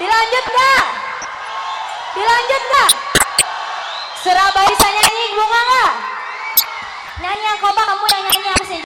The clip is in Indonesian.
Dilanjut nggak? Dilanjut nggak? Surabaya saya nyanyi